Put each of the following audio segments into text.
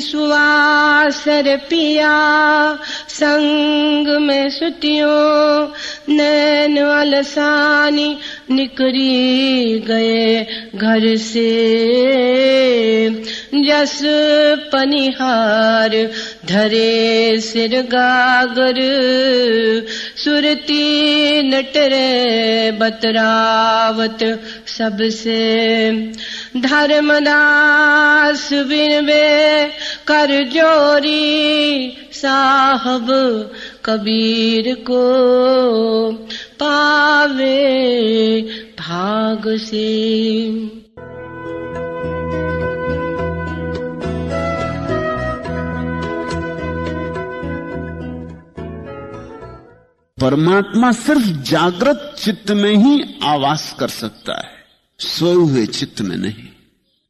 सुवासर पिया, संग में सुतियों नैन अलसानी निकरी गए घर से। जस पनिहार धरे सिर गागर, सुरती नटरे बतरावत सबसे। धर्मदास बिनवे कर जोरी साहब कबीर को पावे भाग से। परमात्मा सिर्फ़ जागृत चित्त में ही आवास कर सकता है, सोए हुए चित्त में नहीं।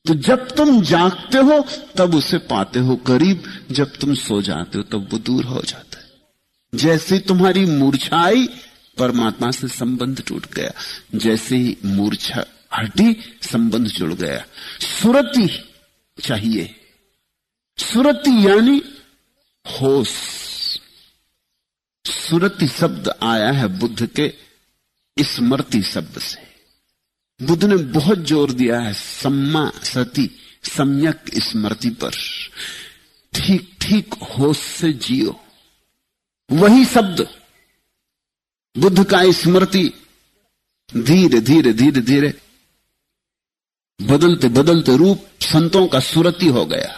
तो जब तुम जागते हो, तब उसे पाते हो करीब जब तुम सो जाते हो, तब वो दूर हो जाता है। जैसे तुम्हारी मूर्छा आई परमात्मा से संबंध टूट गया। जैसे ही मूर्छा हटी, संबंध जुड़ गया। सुरति चाहिए। सुरति यानी होश। सुरति शब्द आया है बुद्ध के स्मृति शब्द से। बुद्ध ने बहुत ज़ोर दिया है, सम्मा सती, सम्यक स्मृति पर। ठीक ठीक होश से जियो। वही शब्द, बुद्ध का स्मृति, धीरे धीरे धीरे धीरे, बदलते बदलते रूप संतों का सुरति हो गया।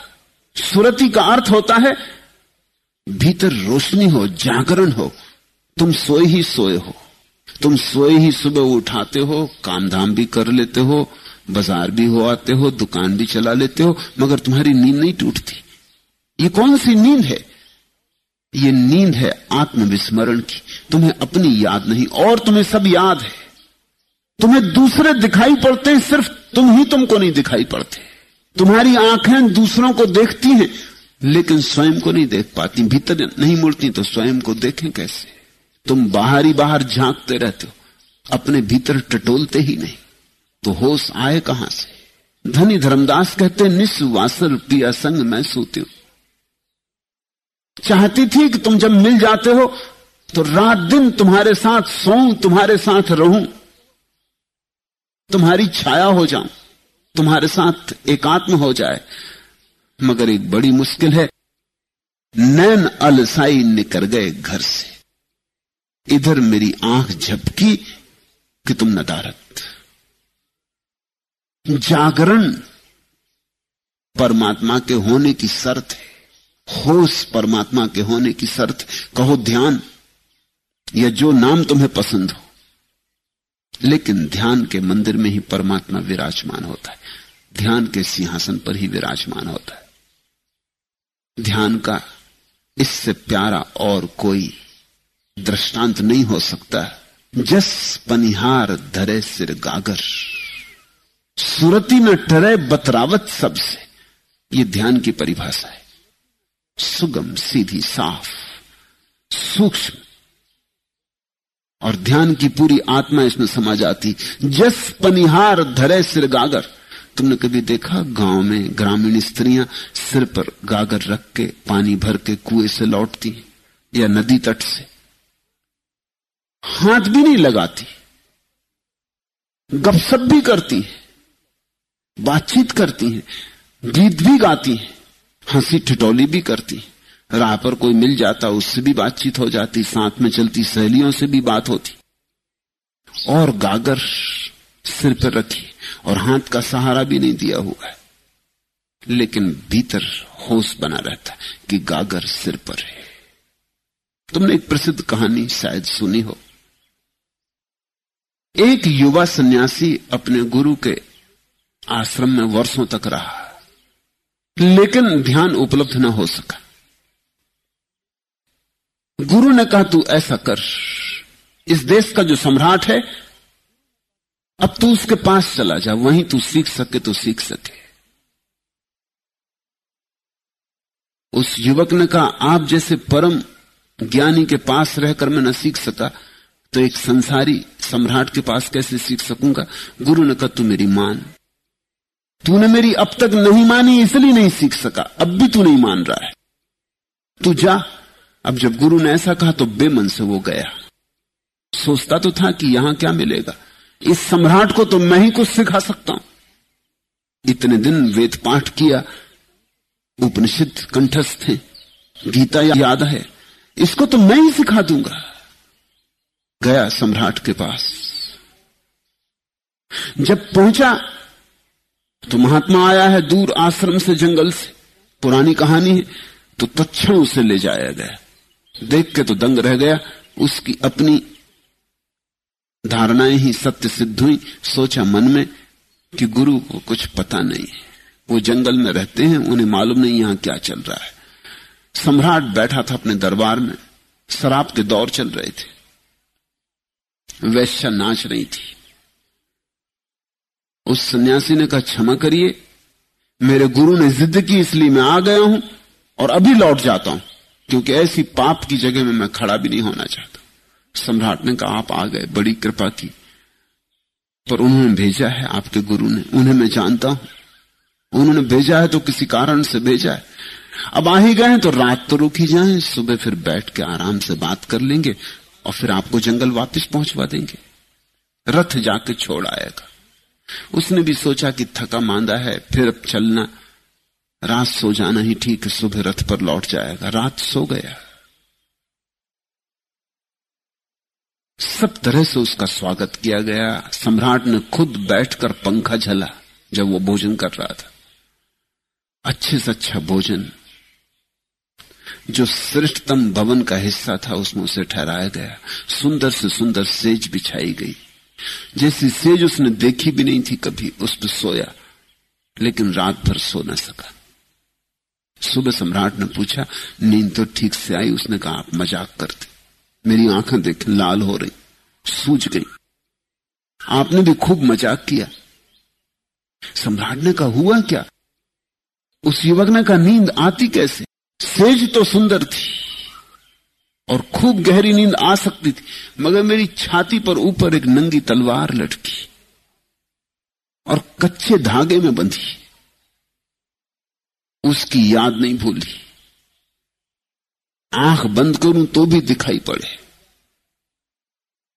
सुरति का अर्थ होता है, भीतर रोशनी हो, जागरण हो, तुम सोए ही सोए हो। तुम सोए ही सुबह उठाते हो काम धाम भी कर लेते हो, बाज़ार भी हो आते हो, दुकान भी चला लेते हो, मगर तुम्हारी नींद नहीं टूटती। ये कौन सी नींद है? ये नींद है आत्मविस्मरण की। तुम्हें अपनी याद नहीं, और तुम्हें सब याद है। तुम्हें दूसरे दिखाई पड़ते हैं, सिर्फ़ तुम ही तुमको नहीं दिखाई पड़ते। तुम्हारी आँखें दूसरों को देखती हैं, लेकिन स्वयं को नहीं देख पाती, भीतर नहीं मुड़ती तो स्वयं को देखें कैसे? तुम बाहर ही बाहर झांकते रहते हो, अपने भीतर टटोलते ही नहीं। तो होश आए कहाँ से? धनी धर्मदास कहते निस्वासर पिया संग मैं सोती हूँ। चाहती थी कि तुम जब मिल जाते हो तो रात दिन तुम्हारे साथ सोऊं, तुम्हारे साथ रहूँ। तुम्हारी छाया हो जाऊँ, तुम्हारे साथ एकात्म हो जाए। मगर एक बड़ी मुश्किल है, नैन अलसाई निकल गए घर से। इधर मेरी आँख झपकी कि तुम नदारत जागरण परमात्मा के होने की शर्त है। होश परमात्मा के होने की शर्त। कहो ध्यान, या जो नाम तुम्हें पसंद हो। लेकिन ध्यान के मंदिर में ही परमात्मा विराजमान होता है। ध्यान के सिंहासन पर ही विराजमान होता है। ध्यान का इससे प्यारा और कोई दृष्टांत नहीं हो सकता। जस पनिहार धरे सिर गागर। सुरती न टरे बतरावत सबसे। ये ध्यान की परिभाषा है। सुगम सीधी साफ़। सूक्ष्म। और ध्यान की पूरी आत्मा इसमें समा जाती। जस पनिहार धरे सिर गागर। तुमने कभी देखा गाँव में ग्रामीण स्त्रियाँ सिर पर गागर रख के पानी भर के कुएँ से लौटती या नदी तट से? हाथ भी नहीं लगाती गपसप भी करती है, बातचीत करती है, गीत भी गाती हैं, हँसी ठिटोली भी करती है। राह पर कोई मिल जाता, उससे भी बातचीत हो जाती, साथ में चलती सहेलियों से भी बात होती। और गागर सिर पर रखी, और हाथ का सहारा भी नहीं दिया हुआ है। लेकिन भीतर होश बना रहता कि गागर सिर पर है। तुमने एक प्रसिद्ध कहानी शायद सुनी हो। एक युवा सन्यासी अपने गुरु के आश्रम में वर्षों तक रहा। लेकिन ध्यान उपलब्ध न हो सका। गुरु ने कहा, तू ऐसा कर। इस देश का जो सम्राट है, अब तू उसके पास चला जा। वहीं तू सीख सके तो सीख सके। उस युवक ने कहा, आप जैसे परम ज्ञानी के पास रहकर मैं न सीख सका तो एक संसारी सम्राट के पास कैसे सीख सकूँगा? गुरु ने कहा, तू मेरी मान। तूने मेरी अब तक नहीं मानी, इसलिए नहीं सीख सका। अब भी तू नहीं मान रहा है। तू जा। अब जब गुरु ने ऐसा कहा तो बेमन से वो गया। सोचता तो था कि यहाँ क्या मिलेगा। इस सम्राट को तो मैं ही कुछ सिखा सकता हूँ। इतने दिन वेद पाठ किया। उपनिषद कंठस्थ थे गीता याद है। इसको तो मैं ही सिखा दूँगा। गया सम्राट के पास। जब पहुँचा तो महात्मा आया है दूर आश्रम से जंगल से। पुरानी कहानी है तो तत्ण उसे ले जाया गया। देख के तो दंग रह गया, उसकी अपनी धारणाएँ ही सत्य सिद्ध हुई। सोचा मन में कि गुरु को कुछ पता नहीं वो जंगल में रहते हैं, उन्हें मालूम नहीं यहाँ क्या चल रहा है। सम्राट बैठा था अपने दरबार में, शराब के दौर चल रहे थे। वैश्या नाच रही थी। उस सन्यासी ने कहा, क्षमा करिए, मेरे गुरु ने जिद की, इसलिए मैं आ गया हूँ और अभी लौट जाता हूँ, क्योंकि ऐसी पाप की जगह में मैं खड़ा भी नहीं होना चाहता। सम्राट ने कहा, आप आ गए, बड़ी कृपा की, पर उन्होंने भेजा है आपके गुरु ने, उन्हें मैं जानता हूँ। उन्होंने भेजा है तो किसी कारण से भेजा है। अब आ ही गए तो रात तो रुक ही जाए, सुबह फिर बैठ के आराम से बात कर लेंगे और फिर आपको जंगल वापस पहुंचवा देंगे। रथ जाके छोड़ आएगा। उसने भी सोचा कि थका मांदा है, फिर अब चलना, रात सो जाना ही ठीक है, सुबह रथ पर लौट जाएगा। रात सो गया। सब तरह से उसका स्वागत किया गया। सम्राट ने खुद बैठकर पंखा झला जब वो भोजन कर रहा था। अच्छे से अच्छा भोजन जो श्रेष्ठतम भवन का हिस्सा था, उसमें उसे ठहराया गया। सुंदर से सुंदर सेज बिछाई गई। जैसी सेज उसने देखी भी नहीं थी, कभी उस पर सोया। लेकिन रात भर सो न सका। सुबह सम्राट ने पूछा, नींद तो ठीक से आई? उसने कहा, आप मज़ाक करते। मेरी आँखें देख लाल हो रही सूझ गई। आपने भी खूब मज़ाक किया। सम्राट ने कहा, हुआ क्या? उस युवक ने कहा, नींद आती कैसे? सेज तो सुंदर थी और खूब गहरी नींद आ सकती थी, मगर मेरी छाती पर ऊपर एक नंगी तलवार लटकी और कच्चे धागे में बंधी। उसकी याद नहीं भूली। आँख बंद करूँ तो भी दिखाई पड़े।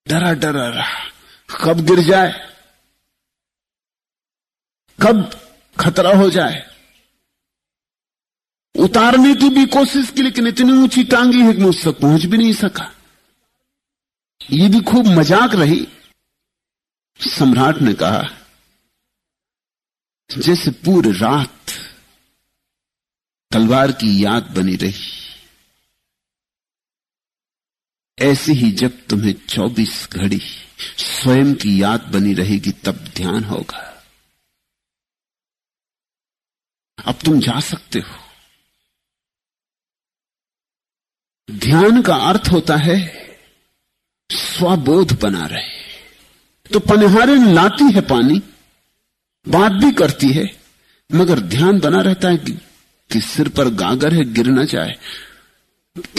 डरा डरा रहा, कब गिर जाए? कब खतरा हो जाए? उतारने की भी कोशिश की, लेकिन इतनी ऊँची टांगी है कि मैं उससे पहुँच भी नहीं सका। ये भी खूब मज़ाक रही। सम्राट ने कहा, जैसे पूरी रात तलवार की याद बनी रही, ऐसे ही जब तुम्हें 24 घड़ी स्वयं की याद बनी रहेगी, तब ध्यान होगा। अब तुम जा सकते हो। ध्यान का अर्थ होता है स्वबोध बना रहे। तो पनिहारे लाती है पानी, बात भी करती है, मगर ध्यान बना रहता है कि कि सिर पर गागर है, गिर ना जाए।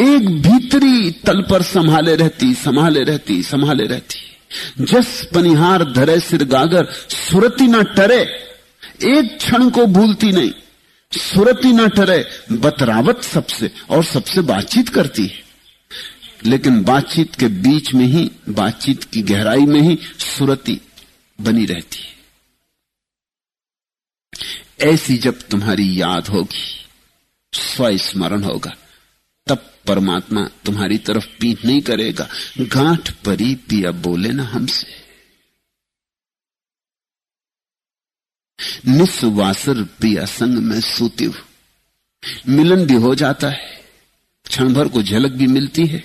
एक भीतरी तल पर संभाले रहती संभाले रहती संभाले रहती। जस पनिहार धरे सिर गागर, सुरती ना टरे, एक क्षण को भूलती नहीं। सुरती ना टरे बतरावत सबसे, और सबसे बातचीत करती है। लेकिन बातचीत के बीच में ही, बातचीत की गहराई में ही सुरती बनी रहती है। ऐसी जब तुम्हारी याद होगी, स्वस्मरण होगा, तब परमात्मा तुम्हारी तरफ़ पीठ नहीं करेगा। गांठ परी पिया बोले ना हमसे। निस्वासर पिया संग में सूती मिलन भी हो जाता है, क्षण भर को झलक भी मिलती है।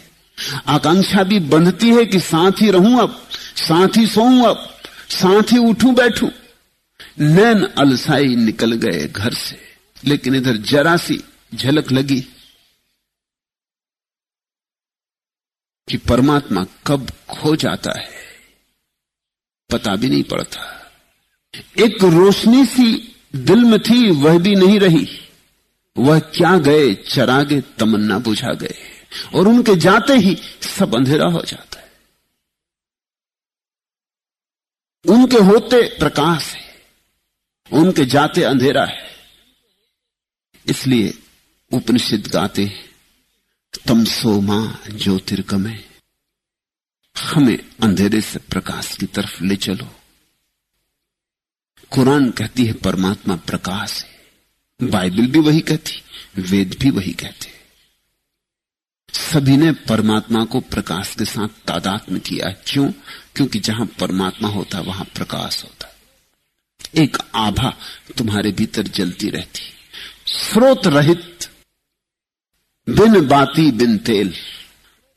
आकांक्षा भी बंधती है कि साथ ही रहूँ अब, साथ ही सोऊं अब, साथ ही उठूं बैठूं। नैन अलसाई निकल गए घर से, लेकिन इधर जरा सी झलक लगी कि परमात्मा कब खो जाता है, पता भी नहीं पड़ता। एक रोशनी सी दिल में थी, वह भी नहीं रही। वह क्या गए, चरागे तमन्ना बुझा गए। और उनके जाते ही सब अंधेरा हो जाता है। उनके होते प्रकाश है, उनके जाते अंधेरा है। इसलिए उपनिषद गाते तमसो माँ ज्योतिर्गमय हमें अंधेरे से प्रकाश की तरफ़ ले चलो। कुरान कहती है, परमात्मा प्रकाश है। बाइबल भी वही कहती, वेद भी वही कहते सभी ने परमात्मा को प्रकाश के साथ तादाद में किया। क्यों? क्योंकि जहाँ परमात्मा होता, वहाँ प्रकाश होता। एक आभा तुम्हारे भीतर जलती रहती। स्रोत रहित, बिन बाती बिन तेल,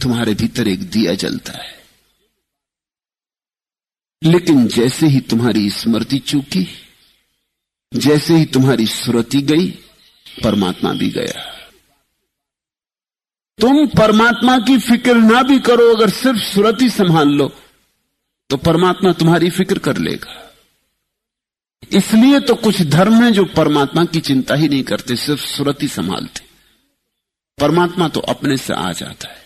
तुम्हारे भीतर एक दिया जलता है। लेकिन जैसे ही तुम्हारी स्मृति चूकी, जैसे ही तुम्हारी सुरति गई, परमात्मा भी गया। तुम परमात्मा की फ़िक्र ना भी करो, अगर सिर्फ़ सुरति संभाल लो तो परमात्मा तुम्हारी फ़िक्र कर लेगा। इसलिए तो कुछ धर्म है जो परमात्मा की चिंता ही नहीं करते, सिर्फ़ सुरति संभालते। परमात्मा तो अपने से आ जाता है।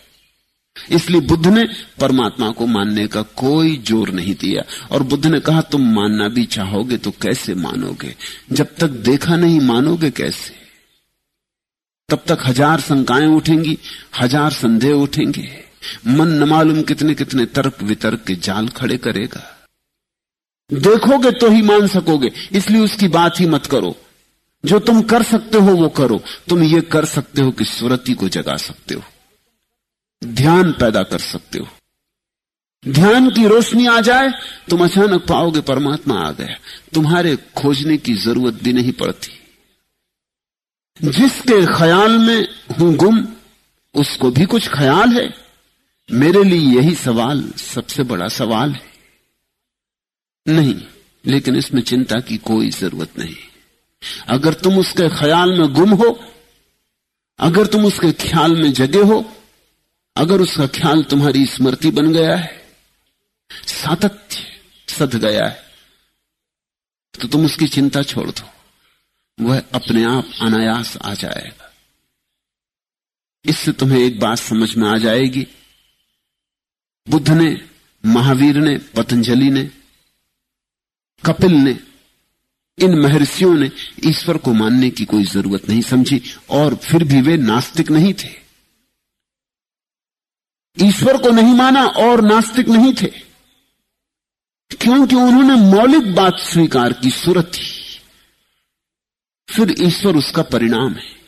इसलिए बुद्ध ने परमात्मा को मानने का कोई ज़ोर नहीं दिया। और बुद्ध ने कहा, तुम मानना भी चाहोगे तो कैसे मानोगे? जब तक देखा नहीं मानोगे कैसे? तब तक हज़ार शंकाएँ उठेंगी, हज़ार संदेह उठेंगे। मन न मालूम कितने कितने तर्क वितर्क के जाल खड़े करेगा। देखोगे तो ही मान सकोगे, इसलिए उसकी बात ही मत करो। जो तुम कर सकते हो वो करो। तुम ये कर सकते हो कि सुरति को जगा सकते हो। ध्यान पैदा कर सकते हो। ध्यान की रोशनी आ जाए, तुम अचानक पाओगे परमात्मा आ गया। तुम्हारे खोजने की ज़रूरत भी नहीं पड़ती। जिसके ख्याल में हूँ गुम, उसको भी कुछ ख्याल है। मेरे लिए यही सवाल सबसे बड़ा सवाल है। नहीं, लेकिन इसमें चिंता की कोई ज़रूरत नहीं। अगर तुम उसके ख्याल में गुम हो, अगर तुम उसके ख्याल में जगे हो अगर उसका ख्याल तुम्हारी स्मृति बन गया है, सातत्य सद गया है तो तुम उसकी चिंता छोड़ दो। वह अपने आप अनायास आ जाएगा। इससे तुम्हें एक बात समझ में आ जाएगी। बुद्ध ने, महावीर ने, पतंजलि ने, कपिल ने, इन महर्षियों ने ईश्वर को मानने की कोई ज़रूरत नहीं समझी, और फिर भी वे नास्तिक नहीं थे। ईश्वर को नहीं माना और नास्तिक नहीं थे। क्योंकि उन्होंने मौलिक बात स्वीकार की, सूरत थी फिर ईश्वर उसका परिणाम है।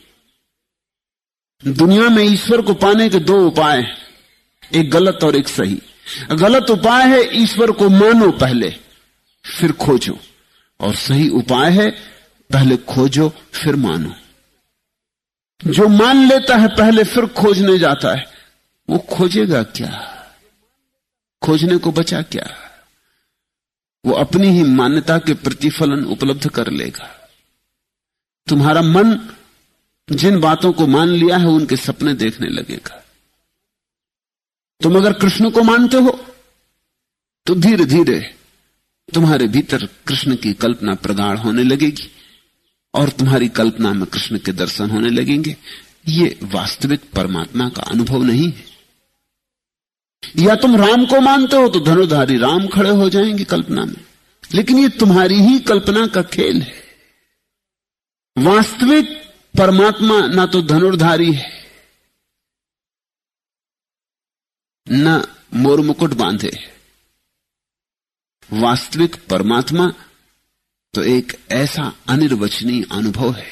दुनिया में ईश्वर को पाने के दो उपाय हैं, एक गलत और एक सही। गलत उपाय है, ईश्वर को मानो पहले, फिर खोजो। और सही उपाय है, पहले खोजो, फिर मानो। जो मान लेता है, पहले फिर खोजने जाता है। वो खोजेगा क्या? खोजने को बचा क्या? वो अपनी ही मान्यता के प्रतिफलन उपलब्ध कर लेगा। तुम्हारा मन जिन बातों को मान लिया है, उनके सपने देखने लगेगा। तुम अगर कृष्ण को मानते हो तो धीरे धीरे तुम्हारे भीतर कृष्ण की कल्पना प्रगाढ़ होने लगेगी, और तुम्हारी कल्पना में कृष्ण के दर्शन होने लगेंगे। ये वास्तविक परमात्मा का अनुभव नहीं है। या तुम राम को मानते हो तो धनुधारी राम खड़े हो जाएँगे कल्पना में। लेकिन ये तुम्हारी ही कल्पना का खेल है। वास्तविक परमात्मा ना तो धनुर्धारी है, न मोर मुकुट बांधे वास्तविक परमात्मा तो एक ऐसा अनिर्वचनीय अनुभव है,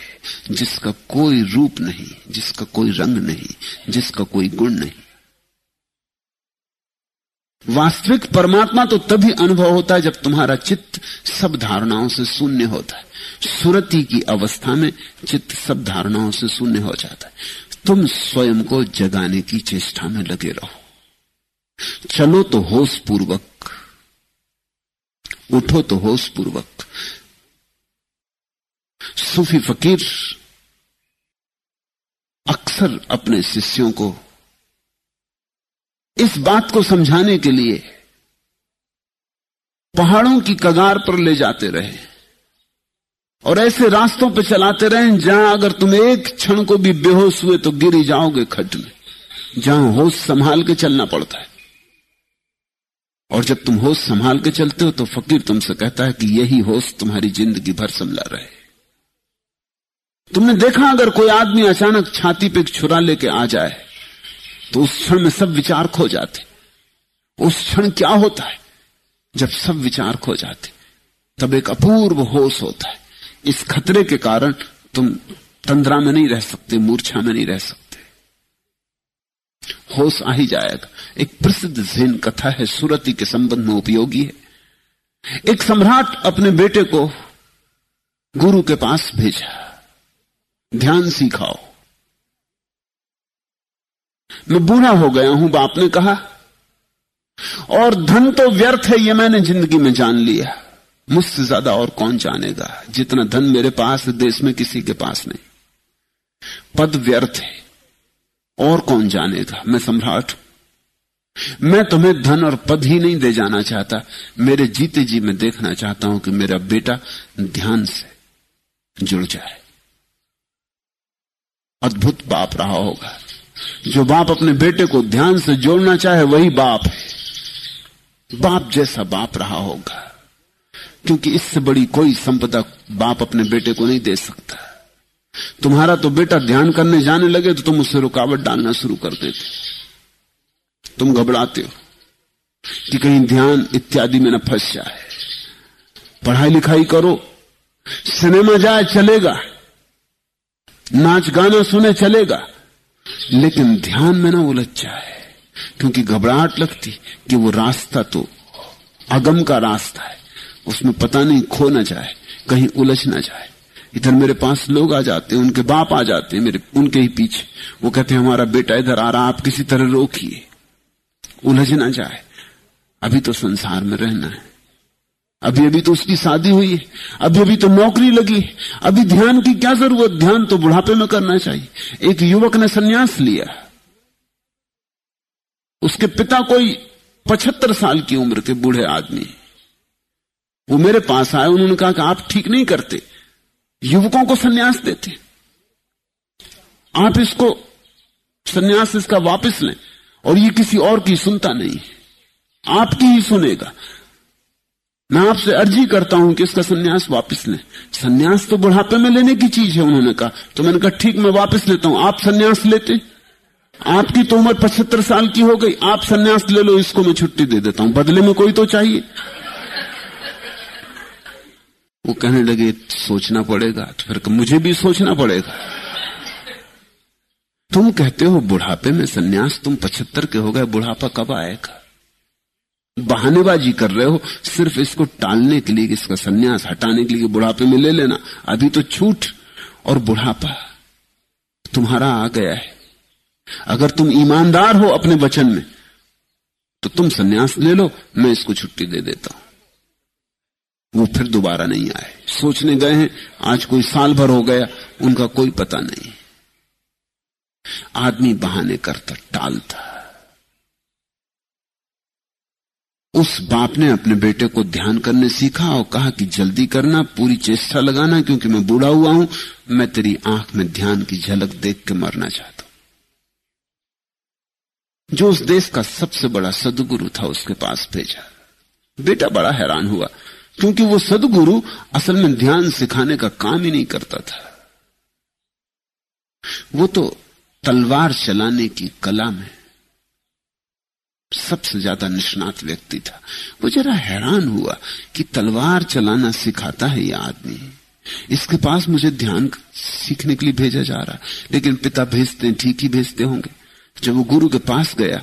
जिसका कोई रूप नहीं, जिसका कोई रंग नहीं, जिसका कोई गुण नहीं। वास्तविक परमात्मा तो तभी अनुभव होता है जब तुम्हारा चित्त सब धारणाओं से शून्य होता है। सुरति की अवस्था में चित्त सब धारणाओं से शून्य हो जाता है। तुम स्वयं को जगाने की चेष्टा में लगे रहो। चलो तो होश पूर्वक, उठो तो होश पूर्वक। सूफी फकीर अक्सर अपने शिष्यों को इस बात को समझाने के लिए पहाड़ों की कगार पर ले जाते रहे और ऐसे रास्तों पर चलाते रहे जहाँ अगर तुम एक क्षण को भी बेहोश हुए तो गिरी जाओगे खड्ड में, जहाँ होश संभाल के चलना पड़ता है। और जब तुम होश संभाल के चलते हो तो फकीर तुमसे कहता है कि यही होश तुम्हारी ज़िंदगी भर संभला रहे। तुमने देखा अगर कोई आदमी अचानक छाती पे छुरा लेके आ जाए तो उस क्षण में सब विचार खो जाते। उस क्षण क्या होता है? जब सब विचार खो जाते, तब एक अपूर्व होश होता है। इस खतरे के कारण तुम तंद्रा में नहीं रह सकते, मूर्छा में नहीं रह सकते। होश आ ही जाएगा। एक प्रसिद्ध जैन कथा है, सुरति के संबंध में उपयोगी है। एक सम्राट अपने बेटे को गुरु के पास भेजा। ध्यान सिखाओ। मैं बूढ़ा हो गया हूँ, बाप ने कहा। और धन तो व्यर्थ है, ये मैंने ज़िंदगी में जान लिया। मुझसे ज़्यादा और कौन जानेगा? जितना धन मेरे पास देश में किसी के पास नहीं। पद व्यर्थ है, और कौन जानेगा? मैं सम्राट हूँ। मैं तुम्हें धन और पद ही नहीं दे जाना चाहता। मेरे जीते जी मैं देखना चाहता हूँ कि मेरा बेटा ध्यान से जुड़ जाए। अद्भुत बाप रहा होगा। जो बाप अपने बेटे को ध्यान से जोड़ना चाहे, वही बाप है। बाप जैसा बाप रहा होगा, क्योंकि इससे बड़ी कोई संपदा बाप अपने बेटे को नहीं दे सकता। तुम्हारा तो बेटा ध्यान करने जाने लगे तो तुम उससे रुकावट डालना शुरू कर देते। तुम घबराते हो कि कहीं ध्यान इत्यादि में न फंस जाए। पढ़ाई लिखाई करो, सिनेमा जाए चलेगा नाच गाना सुने चलेगा लेकिन ध्यान में ना उलझ जाए, क्योंकि घबराहट लगती कि वो रास्ता तो अगम का रास्ता है। उसमें पता नहीं खो ना जाए, कहीं उलझ ना जाए। इधर मेरे पास लोग आ जाते हैं, उनके बाप आ जाते हैं मेरे, उनके ही पीछे। वो कहते हैं, हमारा बेटा इधर आ रहा, आप किसी तरह रोकिए। उलझ ना जाए। अभी तो संसार में रहना है। अभी अभी तो उसकी शादी हुई है अभी अभी तो नौकरी लगी, अभी ध्यान की क्या ज़रूरत? ध्यान तो बुढ़ापे में करना चाहिए। एक युवक ने सन्यास लिया। उसके पिता कोई पचहत्तर साल की उम्र के बूढ़े आदमी। वो मेरे पास आए, उन्होंने कहा कि आप ठीक नहीं करते, युवकों को सन्यास देते। आप इसको सन्यास इसका वापस लें, और ये किसी और की सुनता नहीं। आपकी ही सुनेगा। मैं आपसे अर्जी करता हूँ कि इसका सन्यास वापस लें। सन्यास तो बुढ़ापे में लेने की चीज़ है, उन्होंने कहा। तो मैंने कहा, ठीक, मैं वापस लेता हूँ। आप सन्यास लेते आपकी तो उम्र पचहत्तर साल की हो गई। आप सन्यास ले लो, इसको मैं छुट्टी दे देता हूँ। बदले में कोई तो चाहिए। वो कहने लगे, सोचना पड़ेगा। तो फिर मुझे भी सोचना पड़ेगा। तुम कहते हो बुढ़ापे में सन्यास तुम पचहत्तर के हो गए, बुढ़ापा कब आएगा? बहानेबाजी कर रहे हो, सिर्फ़ इसको टालने के लिए इसका संन्यास हटाने के लिए बुढ़ापे में ले लेना। अभी तो छूट और बुढ़ापा तुम्हारा आ गया है। अगर तुम ईमानदार हो अपने वचन में तो तुम सन्यास ले लो, मैं इसको छुट्टी दे देता हूँ। वो फिर दोबारा नहीं आए। सोचने गए हैं, आज कोई साल भर हो गया, उनका कोई पता नहीं। आदमी बहाने करता, टालता। उस बाप ने अपने बेटे को ध्यान करने सीखा और कहा कि जल्दी करना, पूरी चेष्टा लगाना, क्योंकि मैं बूढ़ा हुआ हूँ, मैं तेरी आँख में ध्यान की झलक देख के मरना चाहता हूँ। जो उस देश का सबसे बड़ा सदगुरु था, उसके पास भेजा। बेटा बड़ा हैरान हुआ, क्योंकि वो सदगुरु असल में ध्यान सिखाने का काम ही नहीं करता था। वो तो तलवार चलाने की कला में सबसे ज़्यादा निष्णात व्यक्ति था। वो जरा हैरान हुआ कि तलवार चलाना सिखाता है यह आदमी। इसके पास मुझे ध्यान सीखने के लिए भेजा जा रहा। लेकिन पिता भेजते ठीक ही भेजते होंगे। जब वो गुरु के पास गया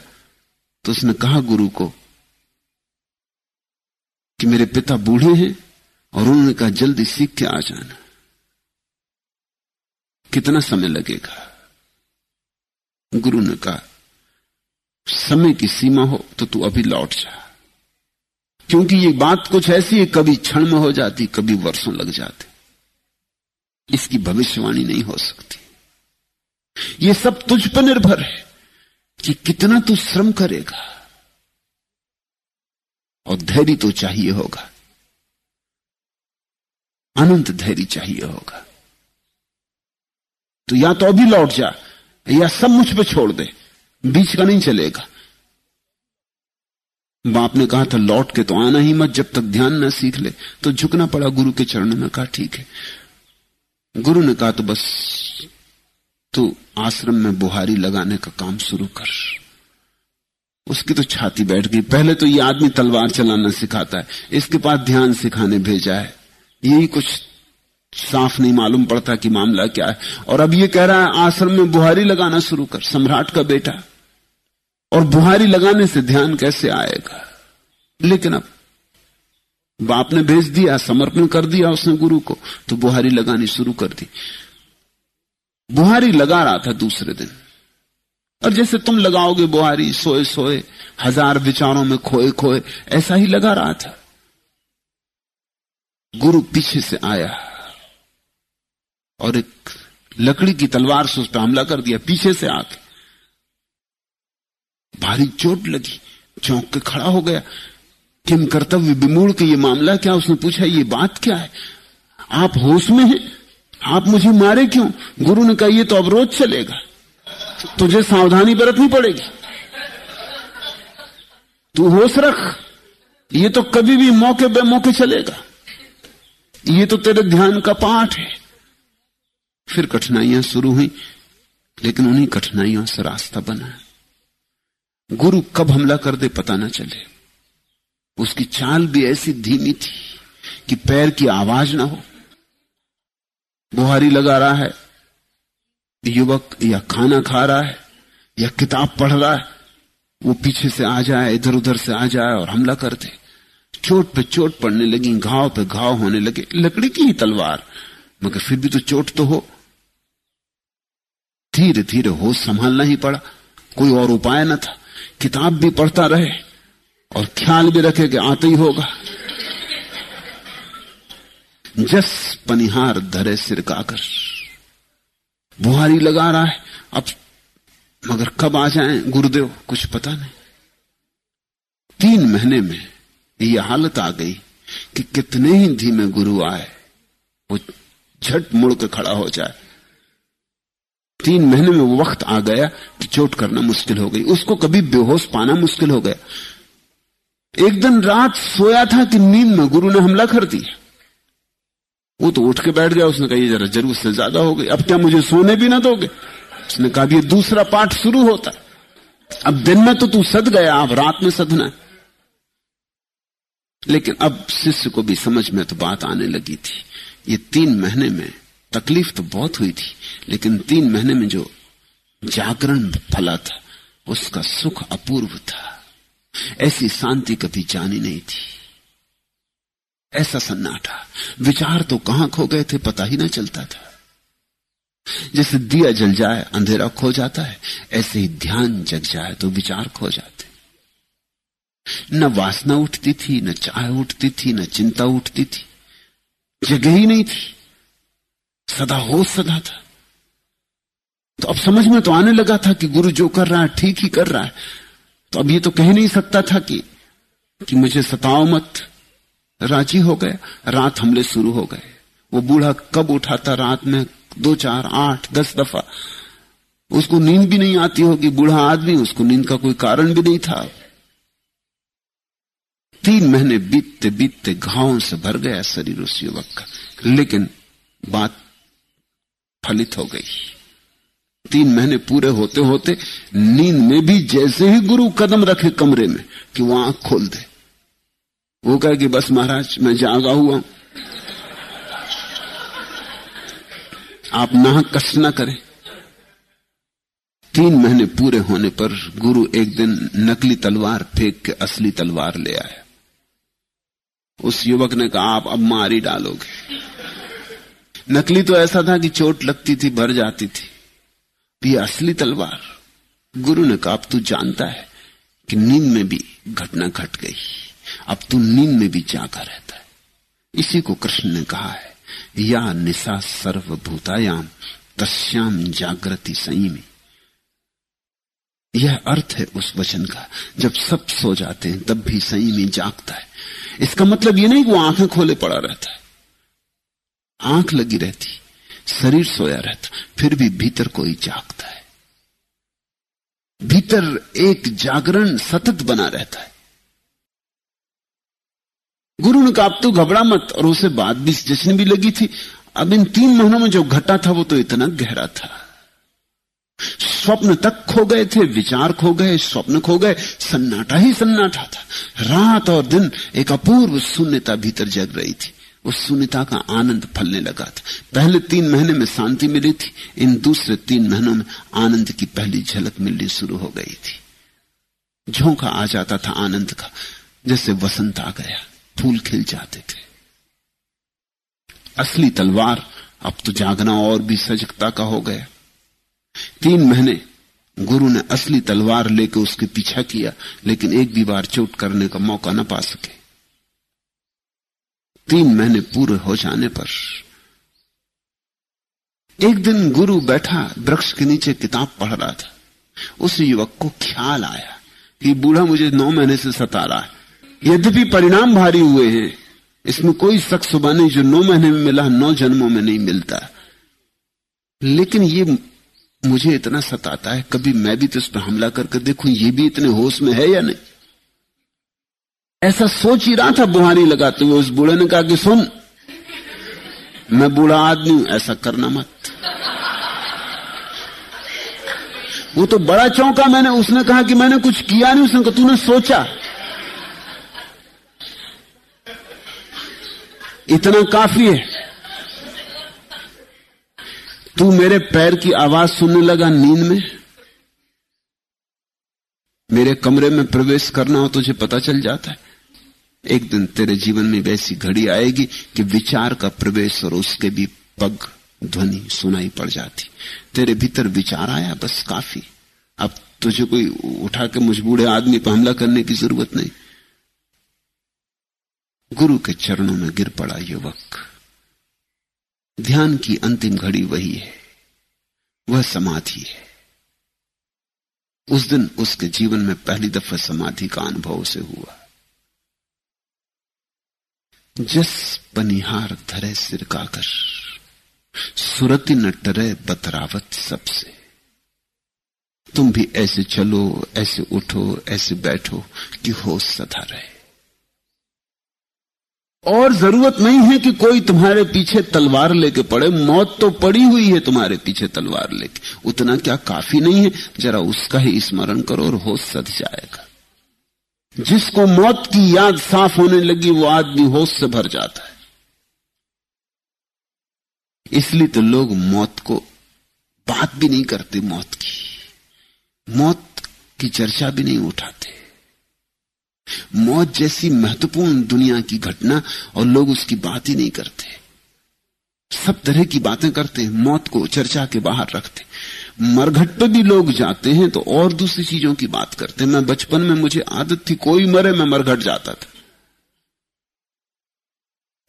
तो उसने कहा गुरु को कि मेरे पिता बूढ़े हैं और उन्होंने कहा, जल्दी सीख के आ जाना। कितना समय लगेगा? गुरु ने कहा समय की सीमा हो तो तू अभी लौट जा। क्योंकि ये बात कुछ ऐसी है, कभी क्षण में हो जाती, कभी वर्षों लग जाते। इसकी भविष्यवाणी नहीं हो सकती। ये सब तुझ पर निर्भर है कि कितना तू श्रम करेगा। और धैर्य तो चाहिए होगा। अनंत धैर्य चाहिए होगा। तो या तो अभी लौट जा, या सब मुझ पर छोड़ दे। बीच का नहीं चलेगा। बाप ने कहा था, लौट के तो आना ही मत, जब तक ध्यान न सीख ले। तो झुकना पड़ा गुरु के चरणों में, कहा, ठीक है। गुरु ने कहा तो बस, तू आश्रम में बुहारी लगाने का काम शुरू कर। उसकी तो छाती बैठ गई। पहले तो ये आदमी तलवार चलाना सिखाता है, इसके पास ध्यान सिखाने भेजा है। यही कुछ साफ़ नहीं मालूम पड़ता कि मामला क्या है। और अब ये कह रहा है, आश्रम में बुहारी लगाना शुरू कर, सम्राट का बेटा। और बुहारी लगाने से ध्यान कैसे आएगा? लेकिन अब बाप ने भेज दिया, समर्पण कर दिया उसने गुरु को तो बुहारी लगानी शुरू कर दी। बुहारी लगा रहा था दूसरे दिन। और जैसे तुम लगाओगे बुहारी, सोए सोए, हज़ार विचारों में खोए खोए, ऐसा ही लगा रहा था। गुरु पीछे से आया और एक लकड़ी की तलवार से उस पर हमला कर दिया, पीछे से आके। भारी चोट लगी, चौंक के खड़ा हो गया। किम कर्तव्य विमूढ़ के ये मामला क्या? उसने पूछा, ये बात क्या है? आप होश में हैं? आप मुझे मारे क्यों? गुरु ने कहा, ये तो अब रोज चलेगा। तुझे सावधानी बरतनी पड़ेगी। तू होश रख, ये तो कभी भी मौके बे मौके चलेगा। ये तो तेरे ध्यान का पाठ है। फिर कठिनाइयाँ शुरू हुई, लेकिन उन्हीं कठिनाइयों से रास्ता बना। गुरु कब हमला कर दे पता ना चले। उसकी चाल भी ऐसी धीमी थी कि पैर की आवाज़ ना हो। बुहारी लगा रहा है, युवक या खाना खा रहा है, या किताब पढ़ रहा है, वो पीछे से आ जाए इधर उधर से आ जाए और हमला कर दे। चोट पे चोट पड़ने लगी, घाव पे घाव होने लगे, लकड़ी की ही तलवार। मगर फिर भी तो चोट तो हो। धीरे धीरे होश संभालना ही पड़ा, कोई और उपाय न था। किताब भी पढ़ता रहे और ख्याल भी रखे कि आते ही होगा। जस पनिहार धरे सिर काकर बुहारी लगा रहा है, अब मगर कब आ जाए गुरुदेव, कुछ पता नहीं। तीन महीने में यह हालत आ गई कि कितने ही धीमे गुरु आए, वो झट मुड़ के खड़ा हो जाए। तीन महीने में वो वक्त आ गया कि चोट करना मुश्किल हो गई। उसको कभी बेहोश पाना मुश्किल हो गया। एक दिन रात सोया था कि नींद में गुरु ने हमला कर दिया। वो तो उठ के बैठ गया, उसने कहा, ये जरा ज़रूर से ज़्यादा हो गई। अब क्या मुझे सोने भी ना दोगे? उसने कहा ये दूसरा पाठ शुरू होता अब दिन में तो तू सद गया, अब रात में सदना लेकिन अब शिष्य को भी समझ में तो बात आने लगी थी। ये तीन महीने में तकलीफ़ तो बहुत हुई थी, लेकिन तीन महीने में जो जागरण फला था, उसका सुख अपूर्व था। ऐसी शांति कभी जानी नहीं थी। ऐसा सन्नाटा, विचार तो कहाँ खो गए थे पता ही ना चलता था। जैसे दिया जल जाए, अंधेरा खो जाता है, ऐसे ही ध्यान जग जाए तो विचार खो जाते। न वासना उठती थी, न चाय उठती थी, न चिंता उठती थी, जगह ही नहीं थी। सदा होश सदा था। तो अब समझ में तो आने लगा था कि गुरु जो कर रहा है, ठीक ही कर रहा है। तो अब ये तो कह नहीं सकता था कि कि मुझे सताओ मत। राज़ी हो गए, रात हमले शुरू हो गए। वो बूढ़ा कब उठाता रात में? दो, चार, आठ, दस दफ़ा। उसको नींद भी नहीं आती होगी, बूढ़ा आदमी, उसको नींद का कोई कारण भी नहीं था। तीन महीने बीतते बीतते घावों से भर गया शरीर उस युवक का। लेकिन बात फलित हो गई। तीन महीने पूरे होते होते नींद में भी जैसे ही गुरु कदम रखे कमरे में कि वो आँख खोल दे। वो कहे कि बस महाराज, मैं जागा हुआ आप ना कष्ट ना करें। तीन महीने पूरे होने पर गुरु एक दिन नकली तलवार फेंक के असली तलवार ले आया। उस युवक ने कहा, आप अब मारी डालोगे। नकली तो ऐसा था कि चोट लगती थी, भर जाती थी। ये असली तलवार, गुरु ने कहा, अब तू जानता है कि नींद में भी घटना घट गई। अब तू नींद में भी जागा रहता है। इसी को कृष्ण ने कहा है, या निशा सर्वभूतायाम, तस्याम जागृति संयमी। यह अर्थ है उस वचन का, जब सब सो जाते हैं, तब भी संयमी जागता है। इसका मतलब यह नहीं कि वो आँखें खोले पड़ा रहता है। आँख लगी रहती, शरीर सोया रहता, फिर भी भीतर कोई जागता है। भीतर एक जागरण सतत बना रहता है। गुरु ने कहा, अब तू घबरा मत। और उसे बात भी, जश्न भी लगी थी। अब इन तीन महीनों में जो घटा था, वो तो इतना गहरा था। स्वप्न तक खो गए थे, विचार खो गए, स्वप्न खो गए, सन्नाटा ही सन्नाटा था। रात और दिन एक अपूर्व शून्यता भीतर जग रही थी। उस शून्यता का आनंद फलने लगा था। पहले तीन महीने में शांति मिली थी, इन दूसरे तीन महीनों में आनंद की पहली झलक मिलनी शुरू हो गई थी। झोंका आ जाता था आनंद का, जैसे वसंत आ गया, फूल खिल जाते थे। असली तलवार अब तो जागना और भी सजगता का हो गया। तीन महीने गुरु ने असली तलवार लेकर उसके पीछा किया, लेकिन एक भी बार चोट करने का मौका न पा सके। तीन महीने पूरे हो जाने पर। एक दिन गुरु बैठा, वृक्ष के नीचे किताब पढ़ रहा था। उस युवक को ख्याल आया कि बूढ़ा मुझे नौ महीने से सता रहा है। यद्यपि परिणाम भारी हुए हैं, इसमें कोई शख्स सुबह नहीं जो नौ महीने में मिला, नौ जन्मों में नहीं मिलता। लेकिन ये मुझे इतना सताता है, कभी मैं भी तो इस पर हमला करके देखूँ, ये भी इतने होश में है या नहीं? ऐसा सोच ही रहा था बुहारी लगाते हुए उस बूढ़े ने कहा कि सुन, मैं बूढ़ा आदमी हूँ, ऐसा करना मत। वो तो बड़ा चौंका मैंने, उसने कहा कि मैंने कुछ किया नहीं, उसने कहा, तूने सोचा? इतना काफ़ी है। तू मेरे पैर की आवाज़ सुनने लगा नींद में? मेरे कमरे में प्रवेश करना हो, तुझे पता चल जाता है। एक दिन तेरे जीवन में वैसी घड़ी आएगी कि विचार का प्रवेश और उसके भी पग ध्वनि सुनाई पड़ जाती। तेरे भीतर विचार आया बस काफ़ी। अब तुझे कोई उठा के मुझ बूढ़े आदमी पर हमला करने की ज़रूरत नहीं। गुरु के चरणों में गिर पड़ा युवक। ध्यान की अंतिम घड़ी वही है। वह समाधि है। उस दिन उसके जीवन में पहली दफ़ा समाधि का अनुभव से हुआ। जस पनिहार धरे सिर काकर, सुरति न टरे बतरावत सबसे। तुम भी ऐसे चलो, ऐसे उठो, ऐसे बैठो कि होश सदा रहे। और ज़रूरत नहीं है कि कोई तुम्हारे पीछे तलवार लेके पड़े, मौत तो पड़ी हुई है तुम्हारे पीछे तलवार लेके। उतना क्या काफ़ी नहीं है, जरा उसका ही स्मरण करो और होश सद जाएगा। जिसको मौत की याद साफ़ होने लगी, वो आदमी होश से भर जाता है। इसलिए तो लोग मौत को बात भी नहीं करते, मौत की। मौत की चर्चा भी नहीं उठाते। मौत जैसी महत्वपूर्ण दुनिया की घटना और लोग उसकी बात ही नहीं करते। सब तरह की बातें करते हैं, मौत को चर्चा के बाहर रखते मरघट पे भी लोग जाते हैं तो और दूसरी चीज़ों की बात करते हैं। मैं बचपन में मुझे आदत थी, कोई मरे मैं मरघट जाता था।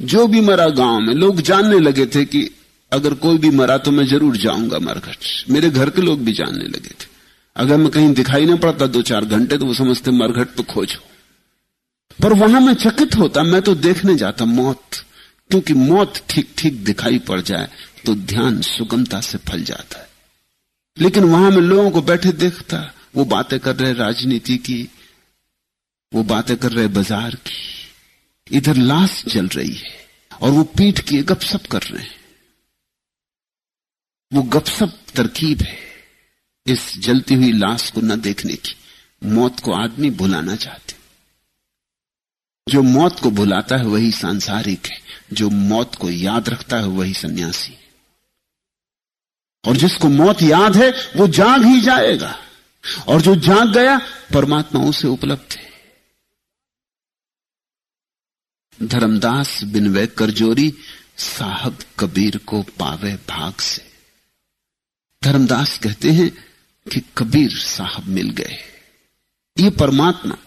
जो भी मरा गाँव में, लोग जानने लगे थे कि अगर कोई भी मरा तो मैं ज़रूर जाऊँगा मरघट। मेरे घर के लोग भी जानने लगे थे। अगर मैं कहीं दिखाई ना पड़ता दो चार घंटे तो वो समझते मरघट पे खोजो। पर वहाँ मैं चकित होता, मैं तो देखने जाता मौत। क्योंकि मौत ठीक ठीक दिखाई पड़ जाए तो ध्यान सुगमता से फल जाता है। लेकिन वहाँ मैं लोगों को बैठे देखता, वो बातें कर रहे राजनीति की, वो बातें कर रहे बाज़ार की, इधर लाश जल रही है, और वो पीठ की गपसप कर रहे हैं। वो गपसप तरकीब है, इस जलती हुई लाश को न देखने की, मौत को आदमी भुलाना चाहते जो मौत को भुलाता है वही सांसारिक है, जो मौत को याद रखता है वही सन्यासी और जिसको मौत याद है, वो जाग ही जाएगा। और जो जाग गया परमात्मा उसे उपलब्ध है। धर्मदास बिनवे करजोरी साहब कबीर को पावे भाग से। धर्मदास कहते हैं कि कबीर साहब मिल गए। ये परमात्मा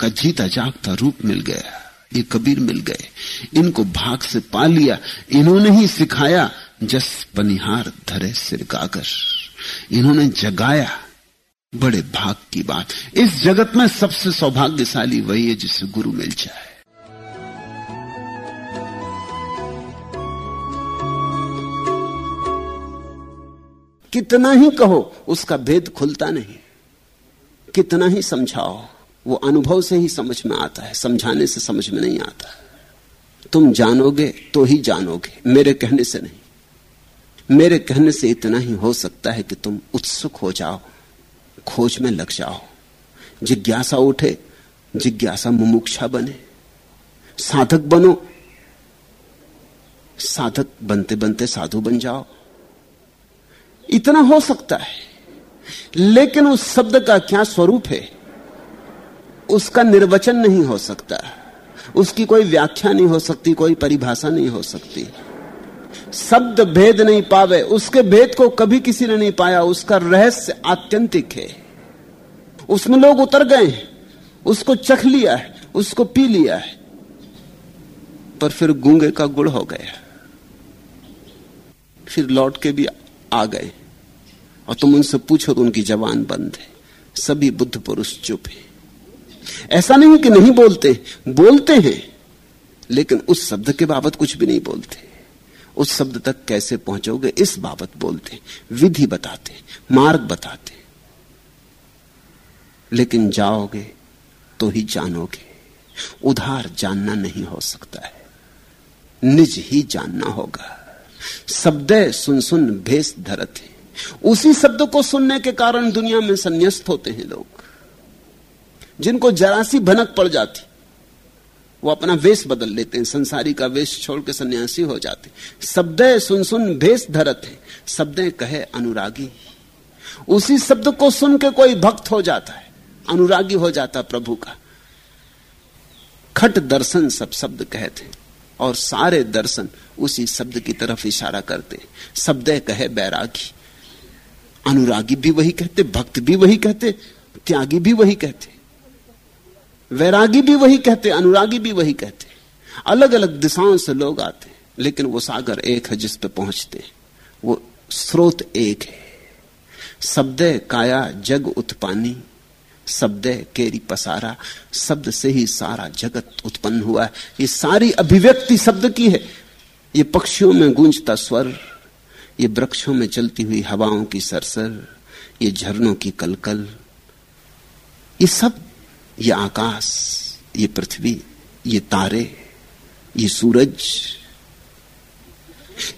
का जीता जागता रूप मिल गया। ये कबीर मिल गए। इनको भाग से पा लिया। इन्होंने ही सिखाया जस बनिहार धरे सिर गागर। इन्होंने जगाया बड़े भाग की बात। इस जगत में सबसे सौभाग्यशाली वही है जिसे गुरु मिल जाए। कितना ही कहो, उसका भेद खुलता नहीं। कितना ही समझाओ, वो अनुभव से ही समझ में आता है, समझाने से समझ में नहीं आता। तुम जानोगे तो ही जानोगे, मेरे कहने से नहीं। मेरे कहने से इतना ही हो सकता है कि तुम उत्सुक हो जाओ, खोज में लग जाओ। जिज्ञासा उठे, जिज्ञासा मुमुक्षा बने। साधक बनो। साधक बनते बनते साधु बन जाओ। इतना हो सकता है। लेकिन उस शब्द का क्या स्वरूप है? उसका निर्वचन नहीं हो सकता। उसकी कोई व्याख्या नहीं हो सकती, कोई परिभाषा नहीं हो सकती। शब्द भेद नहीं पावे, उसके भेद को कभी किसी ने नहीं पाया, उसका रहस्य आत्यंतिक है। उसमें लोग उतर गए उसको चख लिया है, उसको पी लिया है, पर फिर गूँगे का गुड़ हो गया। फिर लौट के भी आ गए, और तुम उनसे पूछो तो उनकी जवान बंद है, सभी बुद्ध पुरुष चुप है। ऐसा नहीं कि नहीं बोलते बोलते हैं, लेकिन उस शब्द के बाबत कुछ भी नहीं बोलते। उस शब्द तक कैसे पहुंचोगे? इस बाबत बोलते विधि बताते मार्ग बताते लेकिन जाओगे तो ही जानोगे, उधार जानना नहीं हो सकता है, निज ही जानना होगा। शब्द सुन सुन भेष धरत है। उसी शब्द को सुनने के कारण दुनिया में संन्यास्त होते हैं लोग, जिनको जरासी भनक पड़ जाती। वो अपना वेश बदल लेते हैं, संसारी का वेश छोड़ के सन्यासी हो जाते शब्द सुन सुन भेष धरत है, शब्द कहे अनुरागी। उसी शब्द को सुन के कोई भक्त हो जाता है, अनुरागी हो जाता प्रभु का। खट दर्शन सब शब्द कहते और सारे दर्शन उसी शब्द की तरफ़ इशारा करते शब्द कहे बैरागी। अनुरागी भी वही कहते, भक्त भी वही कहते, त्यागी भी वही कहते। वैरागी भी वही कहते, अनुरागी भी वही कहते। अलग अलग दिशाओं से लोग आते लेकिन वो सागर एक है जिस पे पहुँचते वो स्रोत एक है। शब्द काया, जग उत्पानी शब्द केरी पसारा, शब्द से ही सारा जगत उत्पन्न हुआ है। ये सारी अभिव्यक्ति शब्द की है। ये पक्षियों में गूंजता स्वर, ये वृक्षों में चलती हुई हवाओं की सरसर, ये झरनों की कलकल। ये सब ये आकाश, ये पृथ्वी, ये तारे, ये सूरज,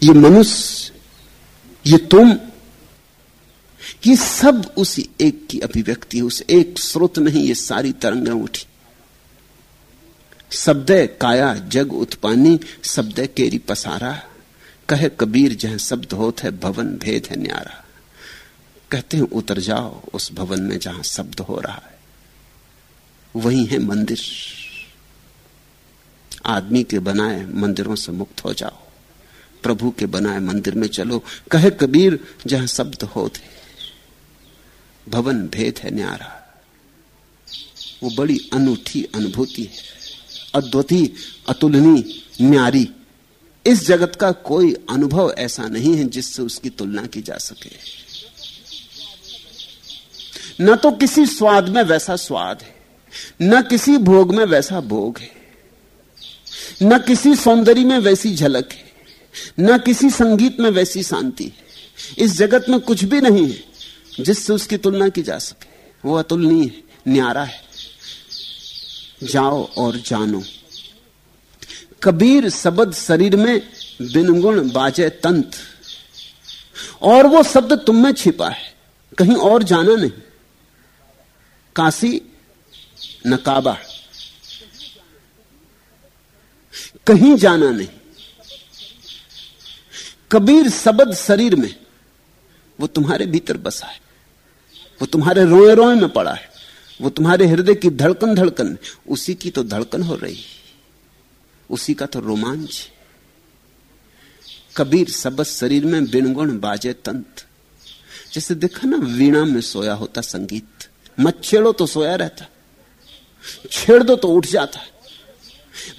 ये मनुष्य, ये तुम, ये सब उसी एक की अभिव्यक्ति उस एक स्रोत में ही ये सारी तरंगें उठी। शब्द काया, जग उत्पानी, शब्द केरी पसारा। कहे कबीर, जह शब्द होत है, भवन भेद है न्यारा। कहते हैं, उतर जाओ उस भवन में जहाँ शब्द हो रहा है। वही है मंदिर। आदमी के बनाए मंदिरों से मुक्त हो जाओ। प्रभु के बनाए मंदिर में चलो। कहे कबीर, जहाँ शब्द हो होते भवन भेद है न्यारा। वो बड़ी अनूठी अनुभूति है। अद्वितीय अतुलनीय न्यारी। इस जगत का कोई अनुभव ऐसा नहीं है जिससे उसकी तुलना की जा सके। न तो किसी स्वाद में वैसा स्वाद है। न किसी भोग में वैसा भोग है। न किसी सौंदर्य में वैसी झलक है। न किसी संगीत में वैसी शांति इस जगत में कुछ भी नहीं है जिससे उसकी तुलना की जा सके। वो अतुलनीय है, न्यारा है। जाओ और जानो। कबीर शब्द शरीर में बिन गुण बाजे तंत। और वो शब्द तुम में छिपा है। कहीं और जाना नहीं। काशी न काबा कहीं जाना नहीं। कबीर शब्द शरीर में, वो तुम्हारे भीतर बसा है। वो तुम्हारे रोए रोए में पड़ा है। वो तुम्हारे हृदय की धड़कन धड़कन उसी की तो धड़कन हो रही। उसी का तो रोमांच कबीर शब्द शरीर में बिनगुण बाजे तंत। जैसे देखा ना, वीणा में सोया होता संगीत। मत छेड़ो तो सोया रहता। छेड़ दो तो उठ जाता है।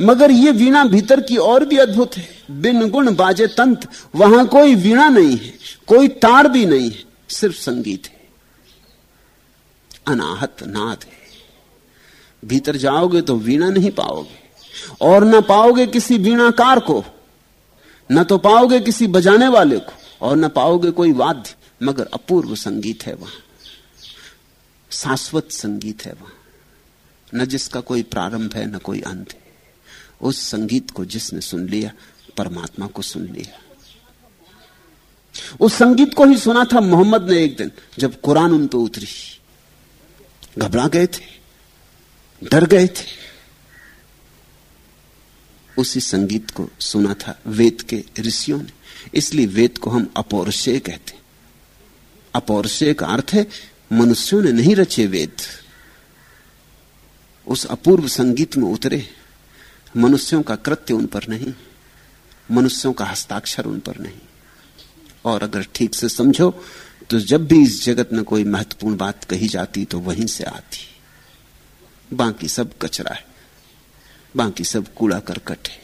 मगर ये वीणा भीतर की और भी अद्भुत है। बिन गुण बाजे तंत, वहाँ कोई वीणा नहीं है, कोई तार भी नहीं है, सिर्फ़ संगीत है। अनाहत नाद है। भीतर जाओगे तो वीणा नहीं पाओगे, और ना पाओगे किसी वीणाकार को, न तो पाओगे किसी बजाने वाले को, और न पाओगे कोई वाद्य, मगर अपूर्व संगीत है वहाँ। शाश्वत संगीत है वहाँ। न जिसका कोई प्रारंभ है, न कोई अंत है। उस संगीत को जिसने सुन लिया, परमात्मा को सुन लिया। उस संगीत को ही सुना था मोहम्मद ने एक दिन, जब कुरान उन पर उतरी। घबरा गए थे, डर गए थे। उसी संगीत को सुना था वेद के ऋषियों ने। इसलिए वेद को हम अपौरुषेय कहते अपौरुषेय का अर्थ है, मनुष्यों ने नहीं रचे वेद। उस अपूर्व संगीत में उतरे। मनुष्यों का कृत्य उन पर नहीं, मनुष्यों का हस्ताक्षर उन पर नहीं। और अगर ठीक से समझो तो जब भी इस जगत में कोई महत्वपूर्ण बात कही जाती तो वहीं से आती। बाकी सब कचरा है, बाकी सब कूड़ा करकट है।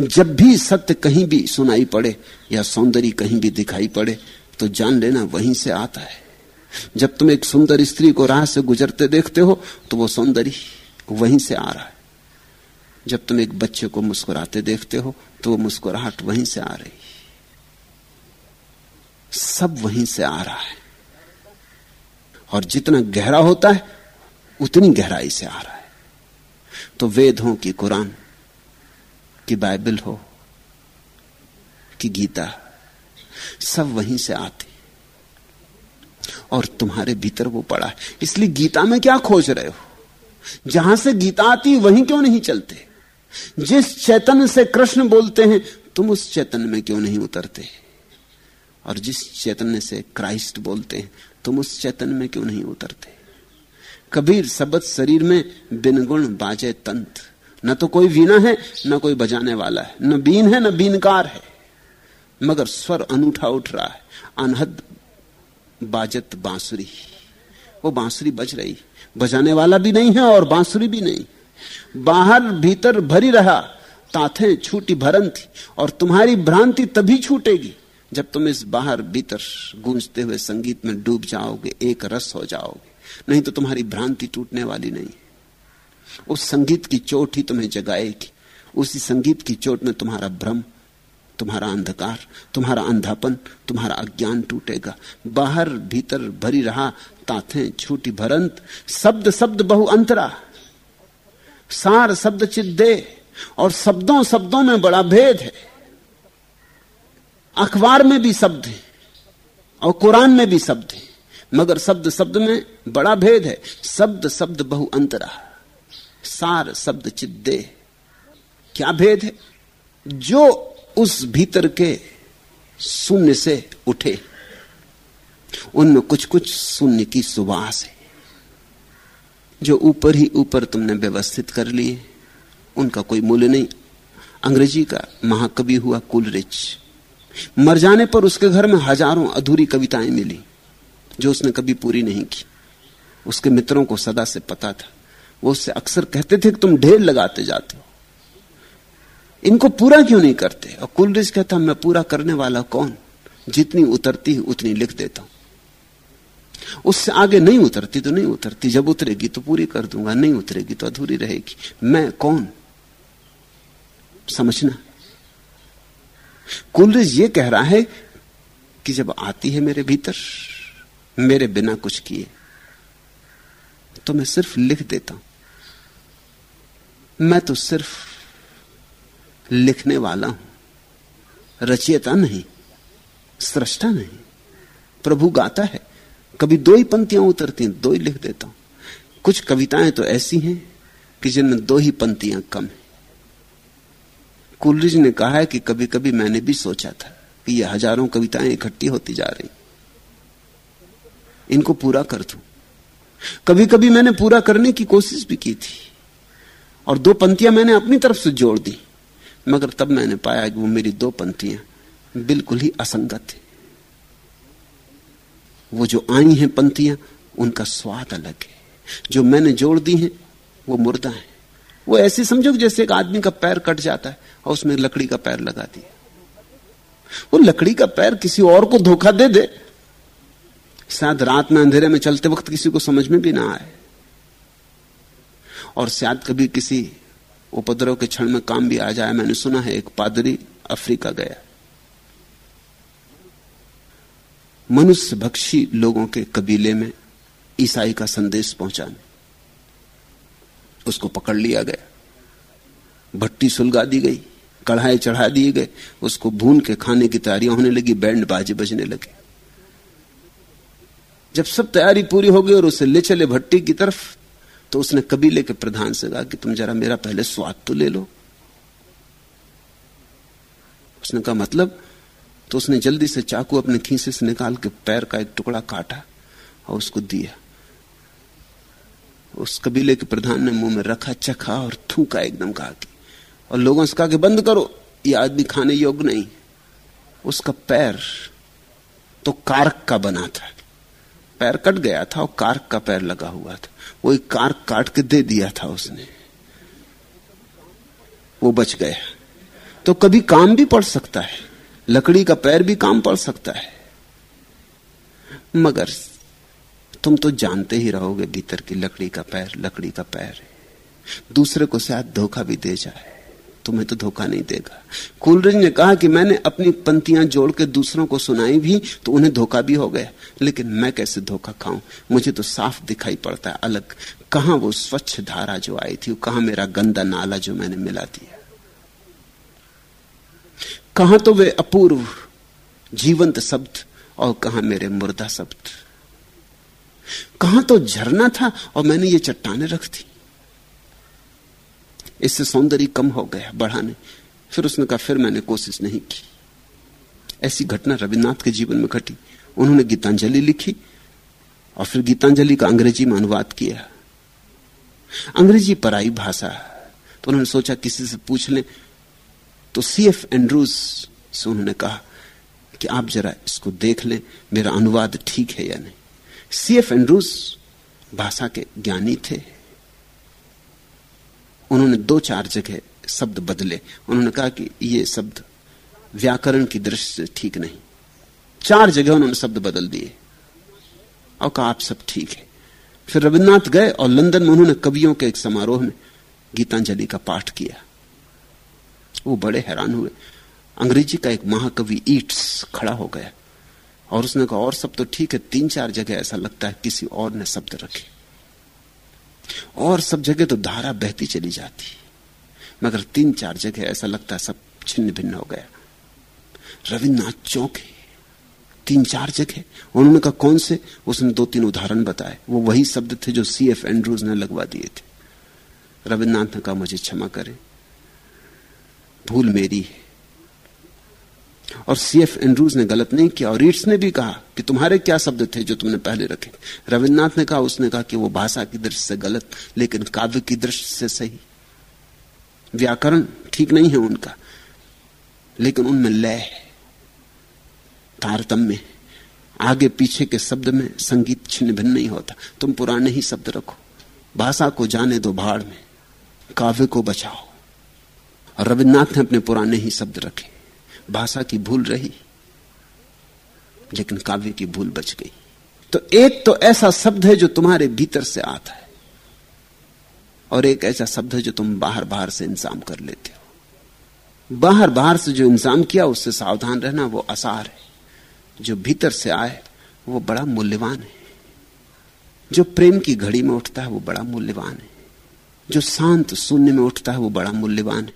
जब भी सत्य कहीं भी सुनाई पड़े या सौंदर्य कहीं भी दिखाई पड़े तो जान लेना वहीं से आता है। जब तुम एक सुंदर स्त्री को राह से गुजरते देखते हो तो वो सौंदर्य वहीं से आ रहा है। जब तुम एक बच्चे को मुस्कुराते देखते हो तो वो मुस्कुराहट वहीं से आ रही सब वहीं से आ रहा है। और जितना गहरा होता है, उतनी गहराई से आ रहा है। तो वेद हो कि कुरान, कि बाइबल हो, कि गीता, सब वहीं से आते। और तुम्हारे भीतर वो पड़ा है। इसलिए गीता में क्या खोज रहे हो? जहाँ से गीता आती, वहीं क्यों नहीं चलते? जिस चैतन्य से कृष्ण बोलते हैं, तुम उस चैतन्य में क्यों नहीं उतरते? और जिस चैतन्य से क्राइस्ट बोलते हैं, तुम उस चैतन्य में क्यों नहीं उतरते? कबीर सबद शरीर में बिन गुण बाजे तंत। न तो कोई वीणा है, न कोई बजाने वाला है। न बीन है, न बीनकार है। मगर स्वर अनूठा उठ रहा है। अनहद बाजत बांसुरी। वो बांसुरी बज रही। बजाने वाला भी नहीं है और बांसुरी भी नहीं। बाहर भीतर भरी रहा। ताथे छूटी भरन थी और तुम्हारी भ्रांति तभी छूटेगी जब तुम इस बाहर भीतर गूंजते हुए संगीत में डूब जाओगे, एक रस हो जाओगे। नहीं तो तुम्हारी भ्रांति टूटने वाली नहीं। उस संगीत की चोट ही तुम्हें जगाएगी। उसी संगीत की चोट में तुम्हारा भ्रम तुम्हारा अंधकार, तुम्हारा अंधापन, तुम्हारा अज्ञान टूटेगा। बाहर भीतर भरी रहा ताथे छूटी भरंत। शब्द शब्द बहु अंतरा। सार, शब्द चित दे और शब्दों शब्दों में बड़ा भेद है। अखबार में भी शब्द है, और कुरान में भी शब्द है। मगर शब्द शब्द में बड़ा भेद है। शब्द शब्द बहु अंतरा। सार, शब्द चित दे क्या भेद है? जो उस भीतर के शून्य से उठे। उनमें कुछ कुछ शून्य की सुवास है। जो ऊपर ही ऊपर तुमने व्यवस्थित कर लिए, उनका कोई मूल्य नहीं। अंग्रेज़ी का महाकवि हुआ कुलरिच। मर जाने पर उसके घर में हज़ारों अधूरी कविताएँ मिली, जो उसने कभी पूरी नहीं की। उसके मित्रों को सदा से पता था। वो उससे अक्सर कहते थे कि तुम ढेर लगाते जाते हो। इनको पूरा क्यों नहीं करते? और कुलरिज कहता, मैं पूरा करने वाला कौन? जितनी उतरती उतनी लिख देता हूँ। उससे आगे नहीं उतरती तो नहीं उतरती। जब उतरेगी तो पूरी कर दूँगा, नहीं उतरेगी तो अधूरी रहेगी। मैं कौन? समझना? कुलरिज ये कह रहा है कि जब आती है मेरे भीतर, मेरे बिना कुछ किए तो मैं सिर्फ़ लिख देता हूँ। मैं तो सिर्फ़ लिखने वाला हूँ। रचयिता नहीं, सृष्टा नहीं। प्रभु गाता है, कभी दो ही पंक्तियाँ उतरती हैं, दो ही लिख देता हूँ। कुछ कविताएँ तो ऐसी हैं कि जिनमें दो ही पंक्तियाँ कम है। कुलरिज ने कहा है कि कभी कभी मैंने भी सोचा था कि ये हज़ारों कविताएँ इकट्ठी होती जा रही इनको पूरा कर दू। कभी कभी मैंने पूरा करने की कोशिश भी की थी और दो पंक्तियाँ मैंने अपनी तरफ़ से जोड़ दी। मगर तब मैंने पाया कि वो मेरी दो पंक्तियाँ बिल्कुल ही असंगत है वो जो आई हैं पंक्तियाँ, उनका स्वाद अलग है। जो मैंने जोड़ दी हैं, वो मुर्दा है। वो ऐसे समझो जैसे एक आदमी का पैर कट जाता है और उसमें लकड़ी का पैर लगा दिया। वो लकड़ी का पैर किसी और को धोखा दे दे। शायद रात में अंधेरे में चलते वक्त किसी को समझ में भी ना आए। और शायद कभी किसी उपद्रव के क्षण में काम भी आ जाए, मैंने सुना है, एक पादरी अफ्रीका गया। मनुष्य भक्षी लोगों के कबीले में ईसाई का संदेश पहुँचाने, उसको पकड़ लिया गया। भट्टी सुलगा दी गई, कढ़ाई चढ़ा दिए गए, उसको भून के खाने की तैयारियाँ होने लगी, बैंड बाजे बजने लगे। जब सब तैयारी पूरी हो गई और उसे ले चले भट्टी की तरफ़ तो उसने कबीले के प्रधान से कहा कि तुम जरा मेरा पहले स्वाद तो ले लो। उसने कहा मतलब? तो उसने जल्दी से चाकू अपने खीसे से निकाल के पैर का एक टुकड़ा काटा और उसको दिया। उस कबीले के प्रधान ने मुँह में रखा, चखा और थूका एकदम कहा कि, और लोगों से कहा कि, बंद करो, ये आदमी खाने योग्य नहीं। उसका पैर तो कारक का बना था। पैर कट गया था और कारक का पैर लगा हुआ था। वो एक कारक काट के दे दिया था उसने। वो बच गया। तो कभी काम भी पड़ सकता है। लकड़ी का पैर भी काम पड़ सकता है। मगर तुम तो जानते ही रहोगे भीतर की लकड़ी का पैर, लकड़ी का पैर। है दूसरे को शायद धोखा भी दे जाए। तुम्हें तो धोखा नहीं देगा। कुलरज ने कहा कि मैंने अपनी पंक्तियाँ जोड़ के दूसरों को सुनाई भी तो उन्हें धोखा भी हो गया। लेकिन मैं कैसे धोखा खाऊं? मुझे तो साफ़ दिखाई पड़ता है अलग। कहा वो स्वच्छ धारा जो आई थी कहा मेरा गंदा नाला जो मैंने मिला दिया? कहा तो वे अपूर्व, जीवंत शब्द, और कहा मेरे मुर्दा शब्द? कहा तो झरना था, और मैंने ये चट्टाने रख दी। इससे सौंदर्य कम हो गया बढ़ाने। फिर उसने कहा, फिर मैंने कोशिश नहीं की। ऐसी घटना रविन्द्रनाथ के जीवन में घटी। उन्होंने गीतांजलि लिखी और फिर गीतांजलि का अंग्रेज़ी में अनुवाद किया। अंग्रेज़ी पराई भाषा। तो उन्होंने सोचा, किसी से पूछ लें। तो सी एफ़ एंड्रूज से उन्होंने कहा कि आप जरा इसको देख लें, मेरा अनुवाद ठीक है या नहीं। सी एफ़ एंड्रूज भाषा के ज्ञानी थे। उन्होंने दो चार जगह शब्द बदले। उन्होंने कहा कि ये शब्द व्याकरण की दृष्टि से ठीक नहीं। चार जगह उन्होंने शब्द बदल दिए। और कहा, आप सब ठीक है। फिर रविन्द्रनाथ गए और लंदन में उन्होंने कवियों के एक समारोह में गीतांजलि का पाठ किया। वो बड़े हैरान हुए। अंग्रेज़ी का एक महाकवि ईट्स खड़ा हो गया। और उसने कहा, और सब तो ठीक है, तीन चार जगह ऐसा लगता है, किसी और ने शब्द रखे। और सब जगह तो धारा बहती चली जाती। मगर तीन चार जगह ऐसा लगता है सब छिन्न भिन्न हो गया। रविन्द्रनाथ चौंके तीन चार जगह। उन्होंने कहा, कौन से? उसने दो तीन उदाहरण बताए। वो वही शब्द थे जो सी एफ़ एंड्रूज ने लगवा दिए थे। रविन्द्रनाथ ने कहा, मुझे क्षमा करें। भूल मेरी है। और सी एफ़ एंड्रूज ने गलत नहीं किया और रीट्स ने भी कहा कि तुम्हारे क्या शब्द थे जो तुमने पहले रखे? रविन्द्रनाथ ने कहा, उसने कहा कि वो भाषा की दृष्टि से गलत, लेकिन काव्य की दृष्टि से सही। व्याकरण ठीक नहीं है उनका, लेकिन उनमें लय, तारतम्य, आगे पीछे के शब्द में संगीत छिन्न भिन्न नहीं होता। तुम पुराने ही शब्द रखो। भाषा को जाने दो भाड़ में, काव्य को बचाओ। और रविन्द्रनाथ ने अपने पुराने ही शब्द रखे। भाषा की भूल रही, लेकिन काव्य की भूल बच गई। तो एक तो ऐसा शब्द है जो तुम्हारे भीतर से आता है, और एक ऐसा शब्द है जो तुम बाहर बाहर से इंतज़ाम कर लेते हो। बाहर बाहर से जो इंतज़ाम किया, उससे सावधान रहना वो आसार है। जो भीतर से आए, वो बड़ा मूल्यवान है। जो प्रेम की घड़ी में उठता है, वो बड़ा मूल्यवान है। जो शांत शून्य में उठता है, वो बड़ा मूल्यवान है।